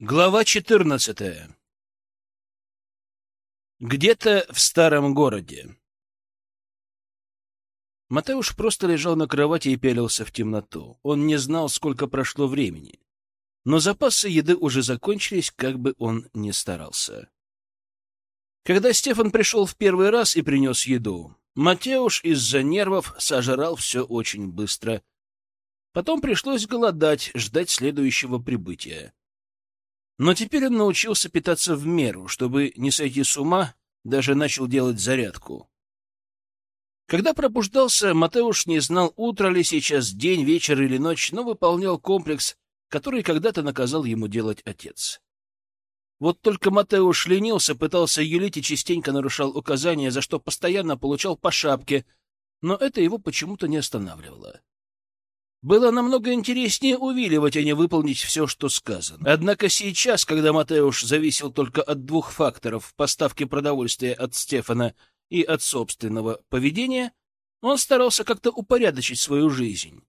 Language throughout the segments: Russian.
Глава 14. Где-то в старом городе. Матеуш просто лежал на кровати и пялился в темноту. Он не знал, сколько прошло времени. Но запасы еды уже закончились, как бы он ни старался. Когда Стефан пришел в первый раз и принес еду, Матеуш из-за нервов сожрал все очень быстро. Потом пришлось голодать, ждать следующего прибытия. Но теперь он научился питаться в меру, чтобы не сойти с ума, даже начал делать зарядку. Когда пробуждался, Матеуш не знал, утро ли сейчас, день, вечер или ночь, но выполнял комплекс, который когда-то наказал ему делать отец. Вот только Матеуш ленился, пытался юлить и частенько нарушал указания, за что постоянно получал по шапке, но это его почему-то не останавливало. Было намного интереснее увиливать, а не выполнить все, что сказано. Однако сейчас, когда Матеуш зависел только от двух факторов — поставки продовольствия от Стефана и от собственного поведения, он старался как-то упорядочить свою жизнь.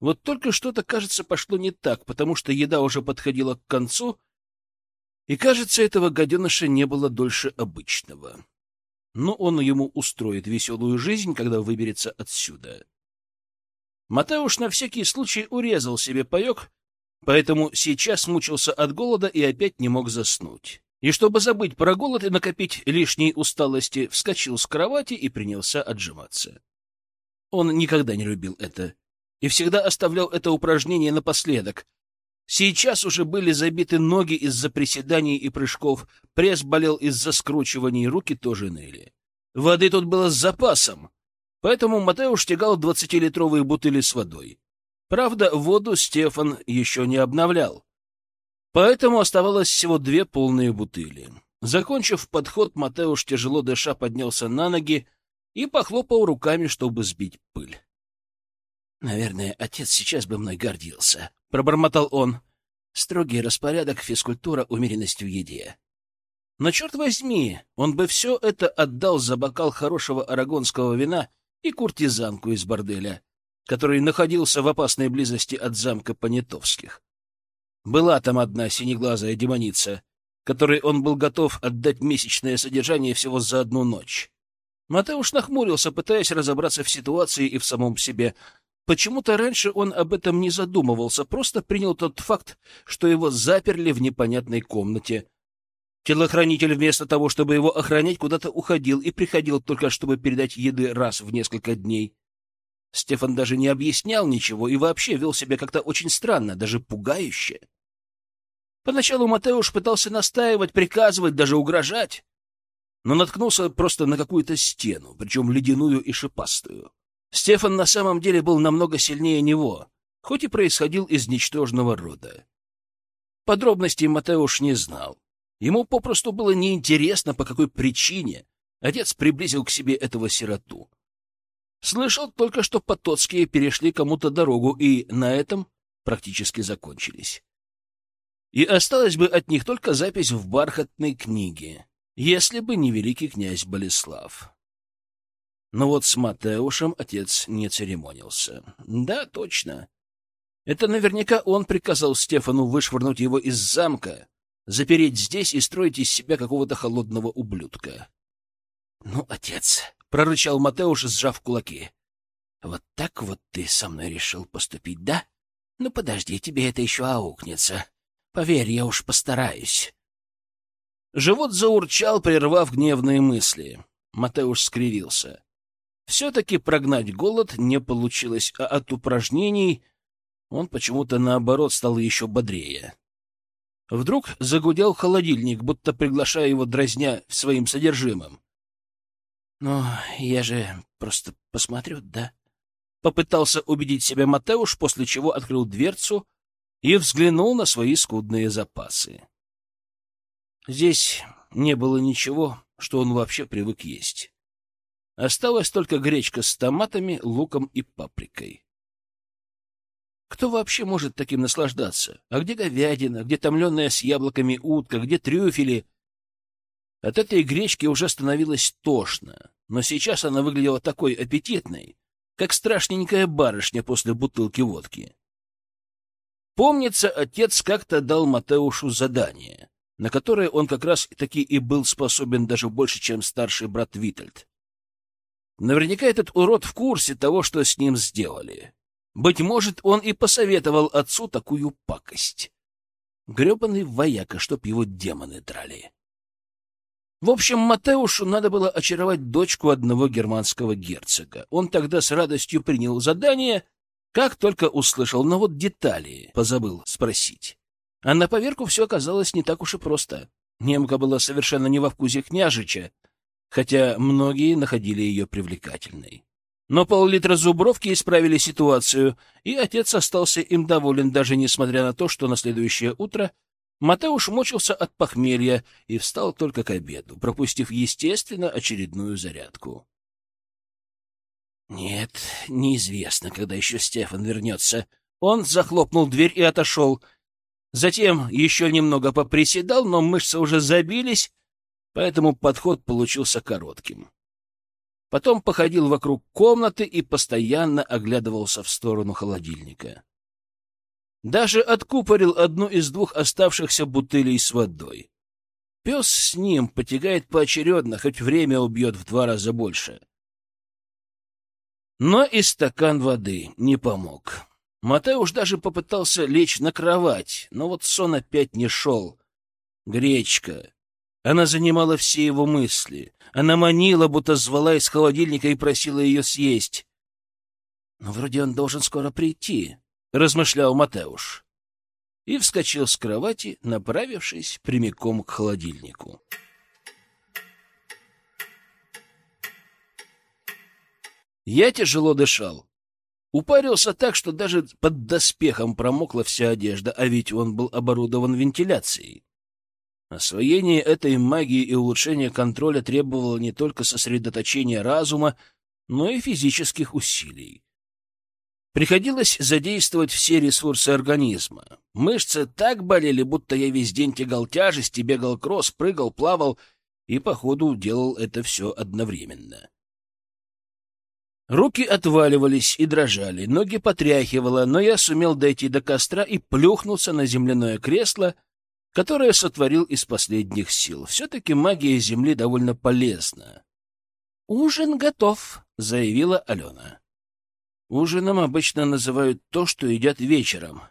Вот только что-то, кажется, пошло не так, потому что еда уже подходила к концу, и, кажется, этого гаденыша не было дольше обычного. Но он ему устроит веселую жизнь, когда выберется отсюда. Матеуш на всякий случай урезал себе паек, поэтому сейчас мучился от голода и опять не мог заснуть. И чтобы забыть про голод и накопить лишней усталости, вскочил с кровати и принялся отжиматься. Он никогда не любил это и всегда оставлял это упражнение напоследок. Сейчас уже были забиты ноги из-за приседаний и прыжков, пресс болел из-за скручиваний, руки тоже ныли. Воды тут было с запасом, Поэтому Матеуш тягал двадцатилитровые бутыли с водой. Правда, воду Стефан еще не обновлял. Поэтому оставалось всего две полные бутыли. Закончив подход, Матеуш, тяжело дыша, поднялся на ноги и похлопал руками, чтобы сбить пыль. «Наверное, отец сейчас бы мной гордился», — пробормотал он. «Строгий распорядок, физкультура, умеренность в еде». Но, черт возьми, он бы все это отдал за бокал хорошего арагонского вина — и куртизанку из борделя, который находился в опасной близости от замка Понятовских. Была там одна синеглазая демоница, которой он был готов отдать месячное содержание всего за одну ночь. Матеуш нахмурился, пытаясь разобраться в ситуации и в самом себе. Почему-то раньше он об этом не задумывался, просто принял тот факт, что его заперли в непонятной комнате, Телохранитель вместо того, чтобы его охранять, куда-то уходил и приходил только, чтобы передать еды раз в несколько дней. Стефан даже не объяснял ничего и вообще вел себя как-то очень странно, даже пугающе. Поначалу Матеуш пытался настаивать, приказывать, даже угрожать, но наткнулся просто на какую-то стену, причем ледяную и шипастую. Стефан на самом деле был намного сильнее него, хоть и происходил из ничтожного рода. Подробностей Матеуш не знал. Ему попросту было неинтересно, по какой причине отец приблизил к себе этого сироту. Слышал только, что Потоцкие перешли кому-то дорогу, и на этом практически закончились. И осталась бы от них только запись в бархатной книге, если бы не великий князь Болеслав. Но вот с Матеушем отец не церемонился. Да, точно. Это наверняка он приказал Стефану вышвырнуть его из замка, запереть здесь и строить из себя какого-то холодного ублюдка. — Ну, отец, — прорычал Матеуш, сжав кулаки, — вот так вот ты со мной решил поступить, да? Ну, подожди, тебе это еще аукнется. Поверь, я уж постараюсь. Живот заурчал, прервав гневные мысли. Матеуш скривился. Все-таки прогнать голод не получилось, а от упражнений он почему-то, наоборот, стал еще бодрее. Вдруг загудел холодильник, будто приглашая его дразня своим содержимым. «Ну, я же просто посмотрю, да?» Попытался убедить себя Матеуш, после чего открыл дверцу и взглянул на свои скудные запасы. Здесь не было ничего, что он вообще привык есть. Осталась только гречка с томатами, луком и паприкой. Кто вообще может таким наслаждаться? А где говядина, где томленная с яблоками утка, где трюфели? От этой гречки уже становилось тошно, но сейчас она выглядела такой аппетитной, как страшненькая барышня после бутылки водки. Помнится, отец как-то дал Матеушу задание, на которое он как раз таки и был способен даже больше, чем старший брат Витальд. Наверняка этот урод в курсе того, что с ним сделали. Быть может, он и посоветовал отцу такую пакость. Гребаный вояка, чтоб его демоны драли. В общем, Матеушу надо было очаровать дочку одного германского герцога. Он тогда с радостью принял задание, как только услышал, но вот детали позабыл спросить. А на поверку все оказалось не так уж и просто. Немка была совершенно не во вкусе княжича, хотя многие находили ее привлекательной. Но пол-литра зубровки исправили ситуацию, и отец остался им доволен, даже несмотря на то, что на следующее утро Матеуш мучился от похмелья и встал только к обеду, пропустив, естественно, очередную зарядку. Нет, неизвестно, когда еще Стефан вернется. Он захлопнул дверь и отошел. Затем еще немного поприседал, но мышцы уже забились, поэтому подход получился коротким. Потом походил вокруг комнаты и постоянно оглядывался в сторону холодильника. Даже откупорил одну из двух оставшихся бутылей с водой. Пес с ним потягает поочередно, хоть время убьет в два раза больше. Но и стакан воды не помог. Матеуш даже попытался лечь на кровать, но вот сон опять не шел. Гречка. Она занимала все его мысли. Она манила, будто звала из холодильника и просила ее съесть. «Но вроде он должен скоро прийти», — размышлял Матеуш. И вскочил с кровати, направившись прямиком к холодильнику. Я тяжело дышал. Упарился так, что даже под доспехом промокла вся одежда, а ведь он был оборудован вентиляцией. Освоение этой магии и улучшение контроля требовало не только сосредоточения разума, но и физических усилий. Приходилось задействовать все ресурсы организма. Мышцы так болели, будто я весь день тягал тяжести, бегал кросс, прыгал, плавал и, походу, делал это все одновременно. Руки отваливались и дрожали, ноги потряхивало, но я сумел дойти до костра и плюхнулся на земляное кресло — которое сотворил из последних сил. Все-таки магия Земли довольно полезна. «Ужин готов», — заявила Алена. Ужином обычно называют то, что едят вечером.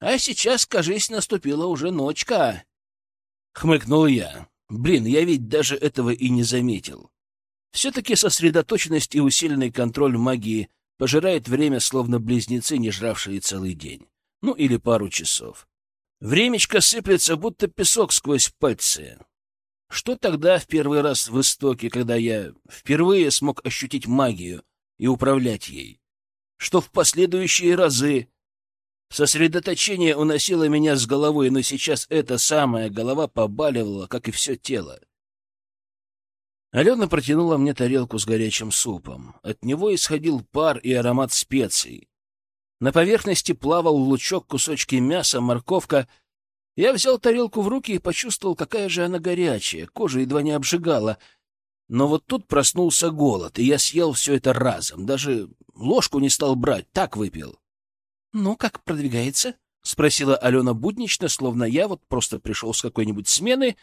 А сейчас, кажись, наступила уже ночка. Хмыкнул я. Блин, я ведь даже этого и не заметил. Все-таки сосредоточенность и усиленный контроль магии пожирает время, словно близнецы, не жравшие целый день. Ну, или пару часов. Времечко сыплется, будто песок сквозь пальцы. Что тогда в первый раз в истоке, когда я впервые смог ощутить магию и управлять ей? Что в последующие разы? Сосредоточение уносило меня с головой, но сейчас эта самая голова побаливала, как и все тело. Алена протянула мне тарелку с горячим супом. От него исходил пар и аромат специй. На поверхности плавал лучок, кусочки мяса, морковка. Я взял тарелку в руки и почувствовал, какая же она горячая, кожа едва не обжигала. Но вот тут проснулся голод, и я съел все это разом, даже ложку не стал брать, так выпил. — Ну, как продвигается? — спросила Алена буднично, словно я вот просто пришел с какой-нибудь смены,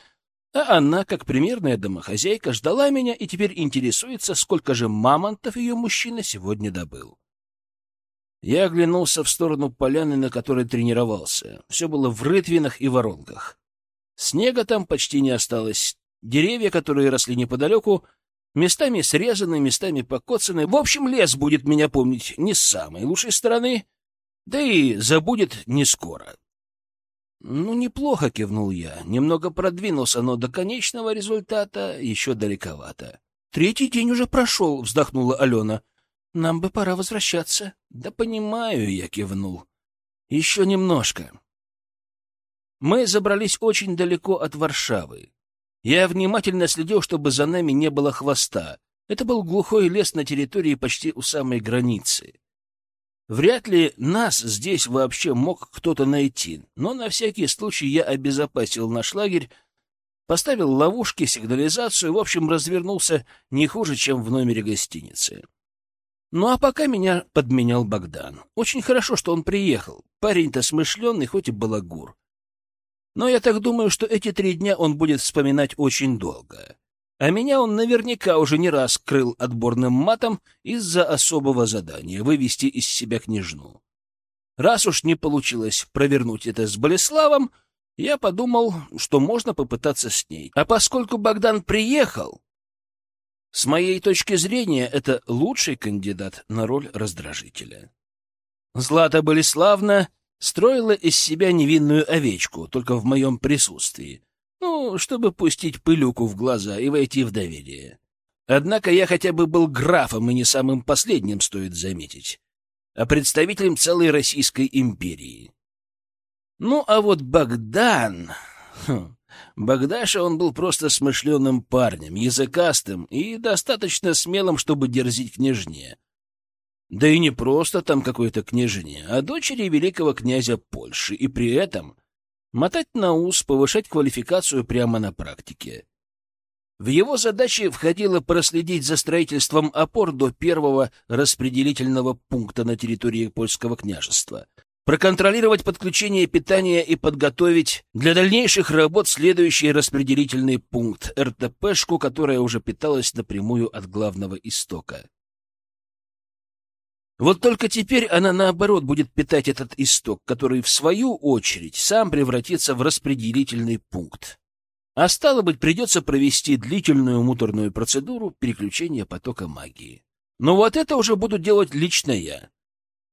а она, как примерная домохозяйка, ждала меня и теперь интересуется, сколько же мамонтов ее мужчина сегодня добыл. Я оглянулся в сторону поляны, на которой тренировался. Все было в рытвинах и воронках. Снега там почти не осталось. Деревья, которые росли неподалеку, местами срезаны, местами покоцаны. В общем, лес будет меня помнить не с самой лучшей стороны, да и забудет не скоро. Ну, неплохо, кивнул я. Немного продвинулся, но до конечного результата еще далековато. Третий день уже прошел, вздохнула Алена. Нам бы пора возвращаться. Да понимаю, я кивнул. Еще немножко. Мы забрались очень далеко от Варшавы. Я внимательно следил, чтобы за нами не было хвоста. Это был глухой лес на территории почти у самой границы. Вряд ли нас здесь вообще мог кто-то найти, но на всякий случай я обезопасил наш лагерь, поставил ловушки, сигнализацию, в общем, развернулся не хуже, чем в номере гостиницы. Ну а пока меня подменял Богдан. Очень хорошо, что он приехал. Парень-то смышленый, хоть и балагур. Но я так думаю, что эти три дня он будет вспоминать очень долго. А меня он наверняка уже не раз крыл отборным матом из-за особого задания — вывести из себя княжну. Раз уж не получилось провернуть это с Болеславом, я подумал, что можно попытаться с ней. А поскольку Богдан приехал, с моей точки зрения, это лучший кандидат на роль раздражителя. Злата Болеславна строила из себя невинную овечку, только в моем присутствии. Ну, чтобы пустить пылюку в глаза и войти в доверие. Однако я хотя бы был графом и не самым последним, стоит заметить, а представителем целой Российской империи. Ну, а вот Богдан... Хм, Богдаша он был просто смышленым парнем, языкастым и достаточно смелым, чтобы дерзить княжне. Да и не просто там какой-то княжне, а дочери великого князя Польши, и при этом мотать на ус, повышать квалификацию прямо на практике. В его задачи входило проследить за строительством опор до первого распределительного пункта на территории польского княжества — проконтролировать подключение питания и подготовить для дальнейших работ следующий распределительный пункт РТПшку, которая уже питалась напрямую от главного истока. Вот только теперь она, наоборот, будет питать этот исток, который, в свою очередь, сам превратится в распределительный пункт. А стало быть, придется провести длительную муторную процедуру переключения потока магии. Но вот это уже буду делать лично я.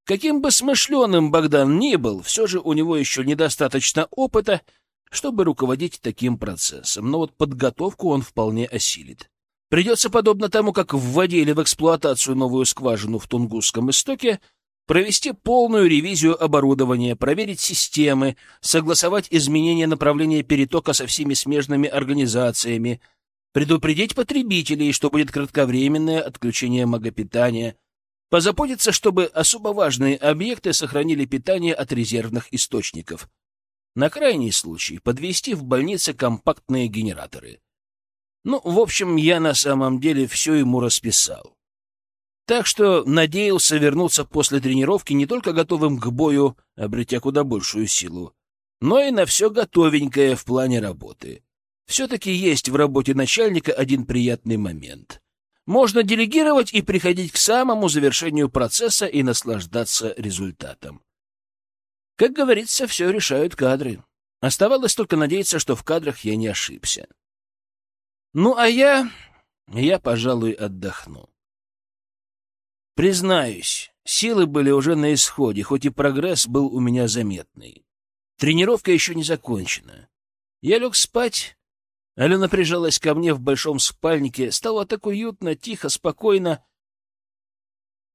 Каким бы смышленым Богдан ни был, все же у него еще недостаточно опыта, чтобы руководить таким процессом, но вот подготовку он вполне осилит. Придется, подобно тому, как вводили в эксплуатацию новую скважину в Тунгусском истоке, провести полную ревизию оборудования, проверить системы, согласовать изменения направления перетока со всеми смежными организациями, предупредить потребителей, что будет кратковременное отключение магопитания — позаботиться, чтобы особо важные объекты сохранили питание от резервных источников. На крайний случай подвести в больнице компактные генераторы. Ну, в общем, я на самом деле все ему расписал. Так что надеялся вернуться после тренировки не только готовым к бою, обретя куда большую силу, но и на все готовенькое в плане работы. Все-таки есть в работе начальника один приятный момент — можно делегировать и приходить к самому завершению процесса и наслаждаться результатом. Как говорится, все решают кадры. Оставалось только надеяться, что в кадрах я не ошибся. Ну, а я... я, пожалуй, отдохну. Признаюсь, силы были уже на исходе, хоть и прогресс был у меня заметный. Тренировка еще не закончена. Я лег спать Алена прижалась ко мне в большом спальнике, стало так уютно, тихо, спокойно.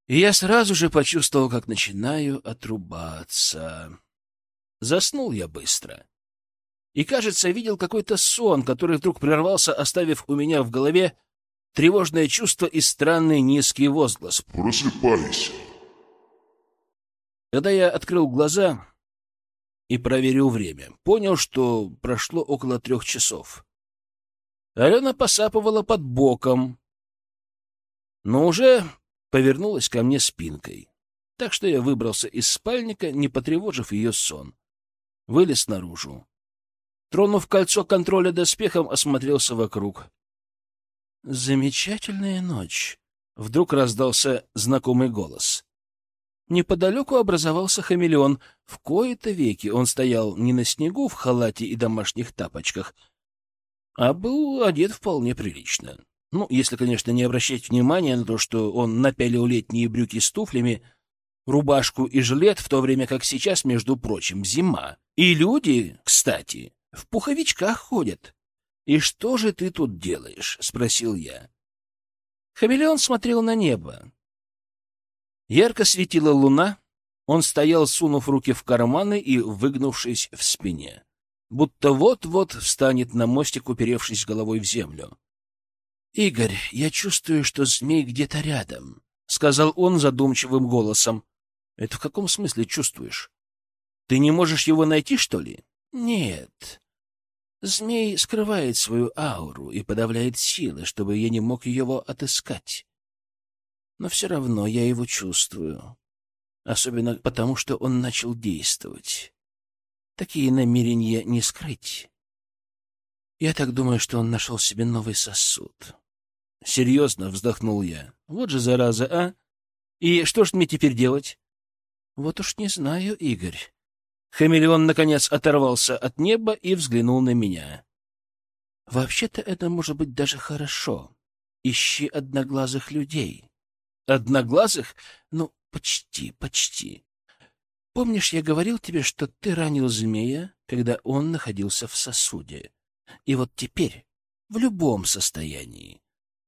И я сразу же почувствовал, как начинаю отрубаться. Заснул я быстро. И, кажется, видел какой-то сон, который вдруг прервался, оставив у меня в голове тревожное чувство и странный низкий возглас. «Просыпайся!» Когда я открыл глаза и проверил время, понял, что прошло около трех часов. Алена посапывала под боком, но уже повернулась ко мне спинкой. Так что я выбрался из спальника, не потревожив ее сон. Вылез наружу. Тронув кольцо контроля доспехом, осмотрелся вокруг. «Замечательная ночь!» — вдруг раздался знакомый голос. Неподалеку образовался хамелеон. В кои-то веки он стоял не на снегу в халате и домашних тапочках, а был одет вполне прилично. Ну, если, конечно, не обращать внимания на то, что он напялил летние брюки с туфлями, рубашку и жилет, в то время как сейчас, между прочим, зима. И люди, кстати, в пуховичках ходят. «И что же ты тут делаешь?» — спросил я. Хамелеон смотрел на небо. Ярко светила луна, он стоял, сунув руки в карманы и выгнувшись в спине будто вот-вот встанет на мостик, уперевшись головой в землю. — Игорь, я чувствую, что змей где-то рядом, — сказал он задумчивым голосом. — Это в каком смысле чувствуешь? Ты не можешь его найти, что ли? — Нет. Змей скрывает свою ауру и подавляет силы, чтобы я не мог его отыскать. Но все равно я его чувствую. Особенно потому, что он начал действовать. Такие намерения не скрыть. Я так думаю, что он нашел себе новый сосуд. Серьезно вздохнул я. Вот же зараза, а? И что ж мне теперь делать? Вот уж не знаю, Игорь. Хамелеон, наконец, оторвался от неба и взглянул на меня. Вообще-то это может быть даже хорошо. Ищи одноглазых людей. Одноглазых? Ну, почти, почти. Помнишь, я говорил тебе, что ты ранил змея, когда он находился в сосуде? И вот теперь, в любом состоянии,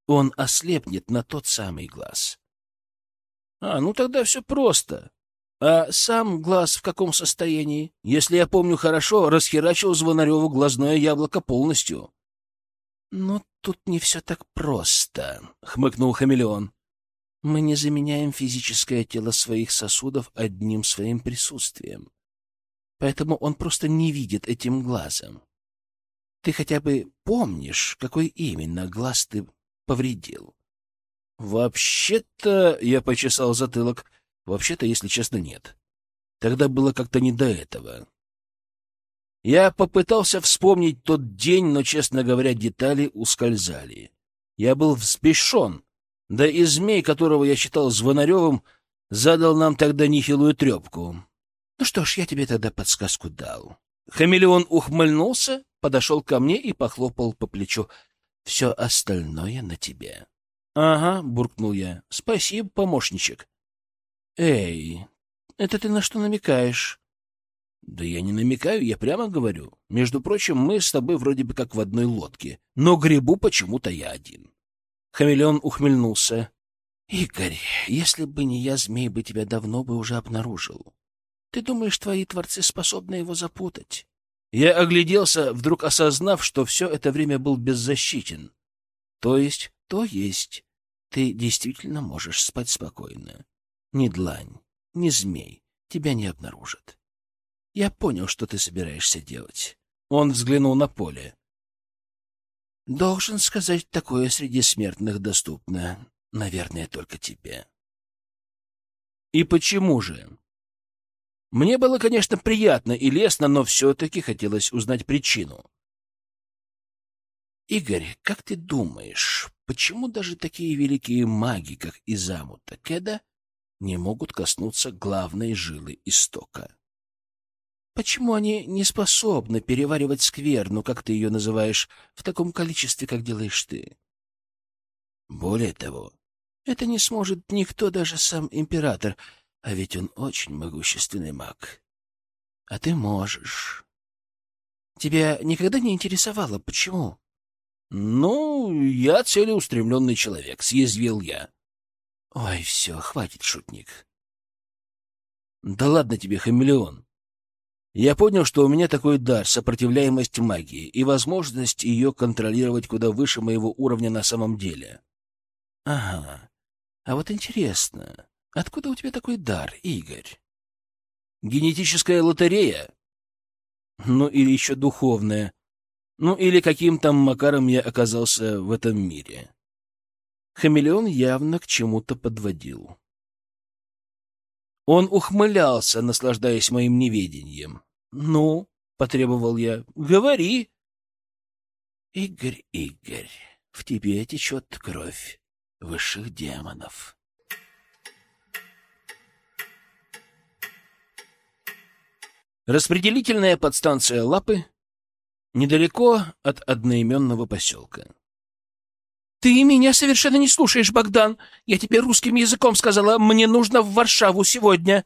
он ослепнет на тот самый глаз. А, ну тогда все просто. А сам глаз в каком состоянии? Если я помню хорошо, расхерачил Звонареву глазное яблоко полностью. Но тут не все так просто, — хмыкнул хамелеон. Мы не заменяем физическое тело своих сосудов одним своим присутствием. Поэтому он просто не видит этим глазом. Ты хотя бы помнишь, какой именно глаз ты повредил? Вообще-то, я почесал затылок, вообще-то, если честно, нет. Тогда было как-то не до этого. Я попытался вспомнить тот день, но, честно говоря, детали ускользали. Я был взбешен, да и змей, которого я считал Звонаревым, задал нам тогда нехилую трепку. Ну что ж, я тебе тогда подсказку дал. Хамелеон ухмыльнулся, подошел ко мне и похлопал по плечу. Все остальное на тебе. — Ага, — буркнул я. — Спасибо, помощничек. — Эй, это ты на что намекаешь? — Да я не намекаю, я прямо говорю. Между прочим, мы с тобой вроде бы как в одной лодке, но грибу почему-то я один. Хамелеон ухмыльнулся. — Игорь, если бы не я, змей бы тебя давно бы уже обнаружил. Ты думаешь, твои творцы способны его запутать? Я огляделся, вдруг осознав, что все это время был беззащитен. То есть, то есть. Ты действительно можешь спать спокойно. Ни длань, ни змей тебя не обнаружат. Я понял, что ты собираешься делать. Он взглянул на поле. Должен сказать, такое среди смертных доступно, наверное, только тебе. И почему же? Мне было, конечно, приятно и лестно, но все-таки хотелось узнать причину. Игорь, как ты думаешь, почему даже такие великие маги, как Изаму Такеда, не могут коснуться главной жилы истока? Почему они не способны переваривать скверну, как ты ее называешь, в таком количестве, как делаешь ты? Более того, это не сможет никто, даже сам император, а ведь он очень могущественный маг. А ты можешь. Тебя никогда не интересовало, почему? Ну, я целеустремленный человек, съязвил я. Ой, все, хватит, шутник. Да ладно тебе, хамелеон. Я понял, что у меня такой дар, сопротивляемость магии и возможность ее контролировать куда выше моего уровня на самом деле. Ага. А вот интересно, откуда у тебя такой дар, Игорь? Генетическая лотерея? Ну, или еще духовная. Ну, или каким там макаром я оказался в этом мире. Хамелеон явно к чему-то подводил. Он ухмылялся, наслаждаясь моим неведением. «Ну?» — потребовал я. «Говори!» «Игорь, Игорь, в тебе течет кровь высших демонов». Распределительная подстанция Лапы недалеко от одноименного поселка. «Ты меня совершенно не слушаешь, Богдан! Я тебе русским языком сказала, мне нужно в Варшаву сегодня!»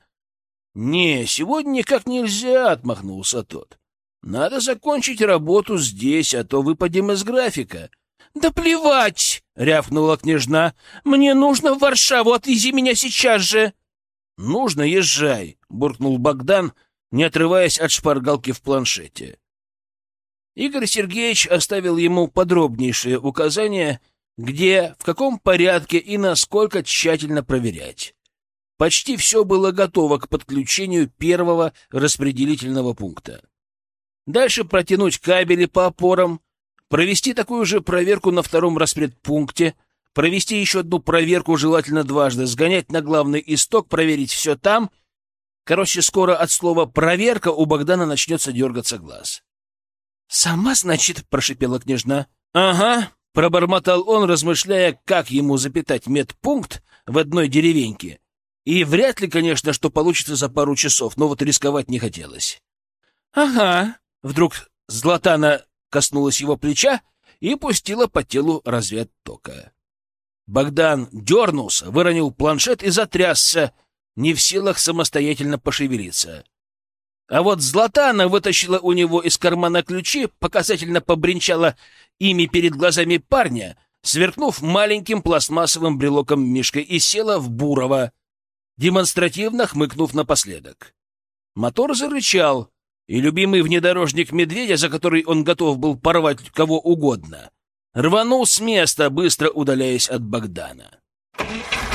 «Не, сегодня никак нельзя», — отмахнулся тот. «Надо закончить работу здесь, а то выпадем из графика». «Да плевать!» — рявкнула княжна. «Мне нужно в Варшаву, отвези меня сейчас же!» «Нужно, езжай!» — буркнул Богдан, не отрываясь от шпаргалки в планшете. Игорь Сергеевич оставил ему подробнейшие указания, где, в каком порядке и насколько тщательно проверять. Почти все было готово к подключению первого распределительного пункта. Дальше протянуть кабели по опорам, провести такую же проверку на втором распредпункте, провести еще одну проверку, желательно дважды, сгонять на главный исток, проверить все там. Короче, скоро от слова «проверка» у Богдана начнется дергаться глаз. «Сама, значит?» — прошипела княжна. «Ага», — пробормотал он, размышляя, как ему запитать медпункт в одной деревеньке. И вряд ли, конечно, что получится за пару часов, но вот рисковать не хотелось. «Ага», — вдруг Златана коснулась его плеча и пустила по телу разряд тока. Богдан дернулся, выронил планшет и затрясся, не в силах самостоятельно пошевелиться. А вот Златана вытащила у него из кармана ключи, показательно побренчала ими перед глазами парня, сверкнув маленьким пластмассовым брелоком мишкой и села в Бурова, демонстративно хмыкнув напоследок. Мотор зарычал, и любимый внедорожник медведя, за который он готов был порвать кого угодно, рванул с места, быстро удаляясь от Богдана. Thank.